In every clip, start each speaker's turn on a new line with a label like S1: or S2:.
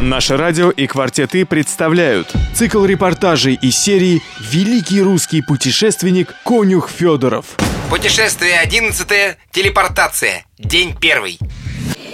S1: Наше радио и «Квартеты» представляют цикл репортажей из серии «Великий русский путешественник Конюх Федоров».
S2: Путешествие одиннадцатое. Телепортация. День первый.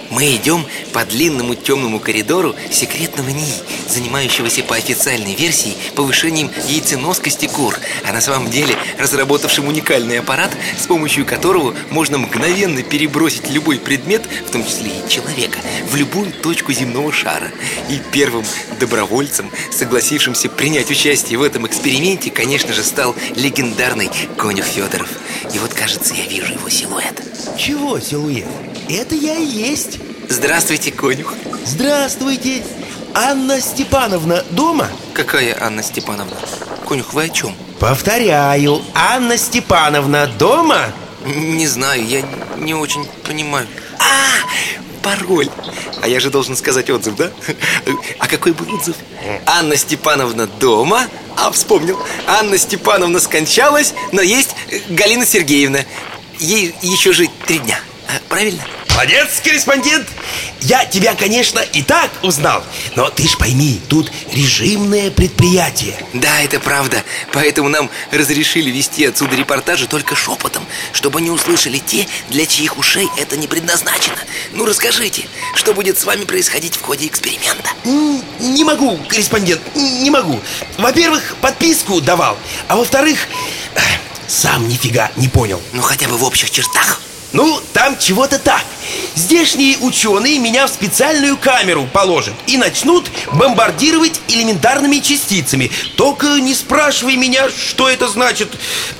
S2: Мы идем по длинному темному коридору секретного НИИ, занимающегося по официальной версии повышением яйценоскости кур, а на самом деле разработавшим уникальный аппарат, с помощью которого можно мгновенно перебросить любой предмет, в том числе и человека, в любую точку земного шара. И первым добровольцем, согласившимся принять участие в этом эксперименте, конечно же, стал легендарный Конюх Федоров. И вот, кажется, я вижу его силуэт.
S3: Чего силуэт? Это я и есть
S2: Здравствуйте, Конюх.
S3: Здравствуйте Анна Степановна дома?
S2: Какая Анна Степановна? Конюх, вы о чем?
S3: Повторяю, Анна Степановна дома?
S2: Не знаю, я не очень понимаю А, пароль А я же должен сказать отзыв, да? А какой был отзыв? Анна Степановна дома А, вспомнил Анна Степановна скончалась, но есть Галина Сергеевна Ей еще жить три дня А, Правильно?
S3: Молодец, корреспондент. Я тебя, конечно, и так узнал Но ты ж пойми, тут режимное предприятие.
S2: Да, это правда. Поэтому нам разрешили вести отсюда репортажи только шепотом Чтобы не услышали те, для чьих ушей это не предназначено. Ну, расскажите, что будет с вами происходить в ходе эксперимента?
S3: Не могу, корреспондент, не могу. Во-первых, подписку давал А во-вторых, сам нифига не понял.
S2: Ну, хотя бы в общих чертах.
S3: Ну, там чего-то так Здешние ученые меня в специальную камеру положат И начнут бомбардировать элементарными частицами. Только не спрашивай меня, что это значит.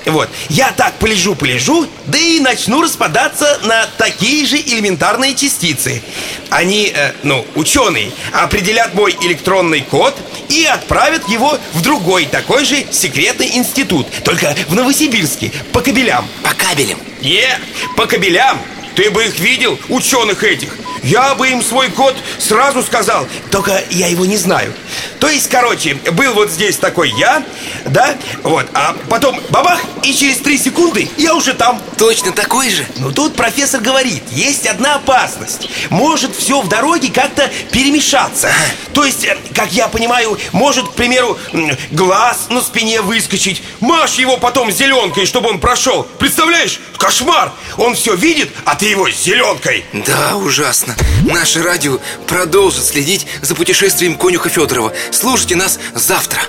S3: Вот, я так полежу-полежу Да и начну распадаться на такие же элементарные частицы. Они, э, ну, ученые, определят мой электронный код И отправят его в другой такой же секретный институт Только в Новосибирске, по кабелям.
S2: По кабелям.
S3: Не, по кабелям Ты бы их видел, ученых этих Я бы им свой код сразу сказал Только я его не знаю. То есть, короче, был вот здесь такой я Да, вот А потом бабах, и через три секунды я уже там.
S2: Точно такой же?
S3: но тут профессор говорит, есть одна опасность. Может все в дороге как-то перемешаться. То есть, э, как я понимаю, может, к примеру, глаз на спине выскочить. Машь его потом зеленкой, чтобы он прошел Представляешь? Кошмар! Он все видит, а ты его зеленкой
S2: Да, ужасно Наше радио продолжит следить за путешествием конюха Федорова. Слушайте нас завтра